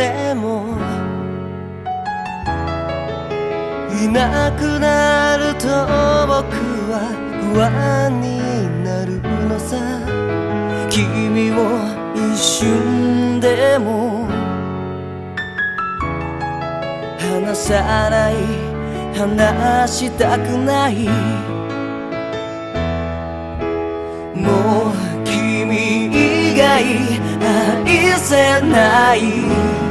でもいなくなると僕は不安になるのさ。君を一瞬でも離さない離したくない。もう君以外愛せない。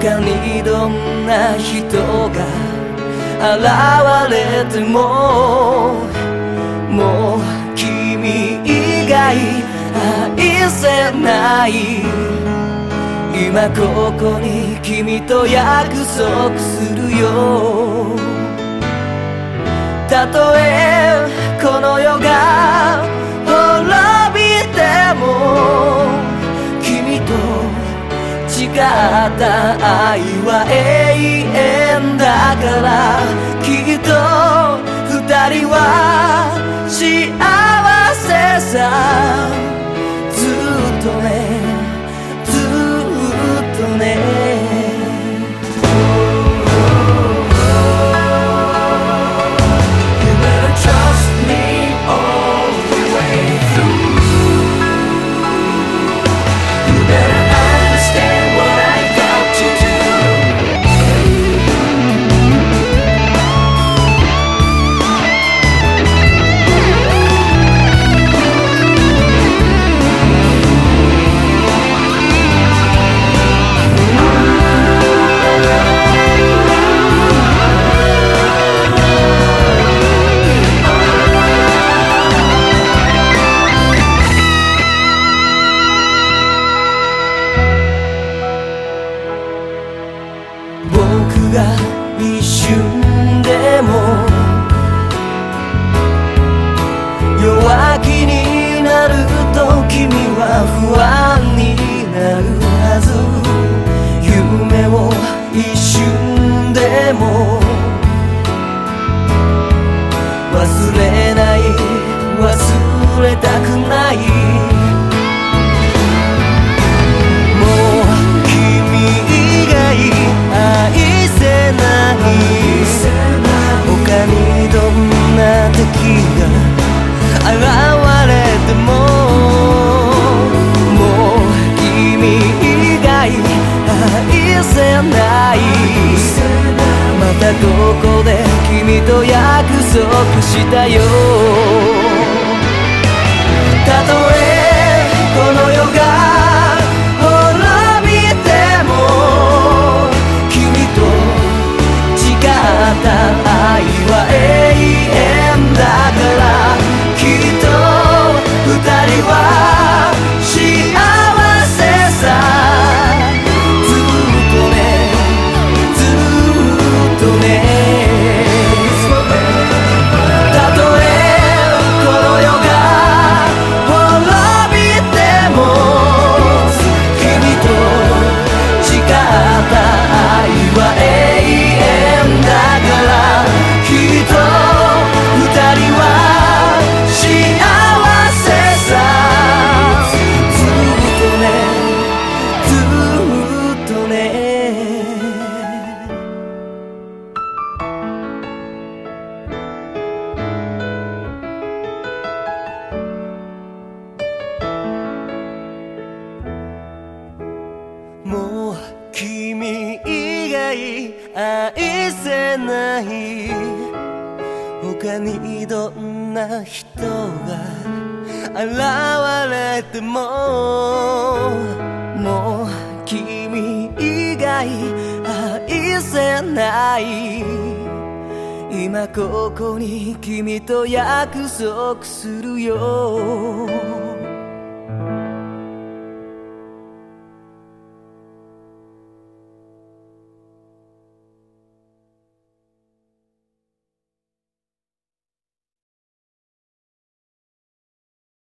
他にどんな人が現れてももう君以外愛せない。今ここに君と約束するよ。たとえこの世がた愛は永遠だから。僕が一瞬でも弱気どこで君と約束したよ愛せない。他にどんな人が現れてももう君以外愛せない。今ここに君と約束するよ。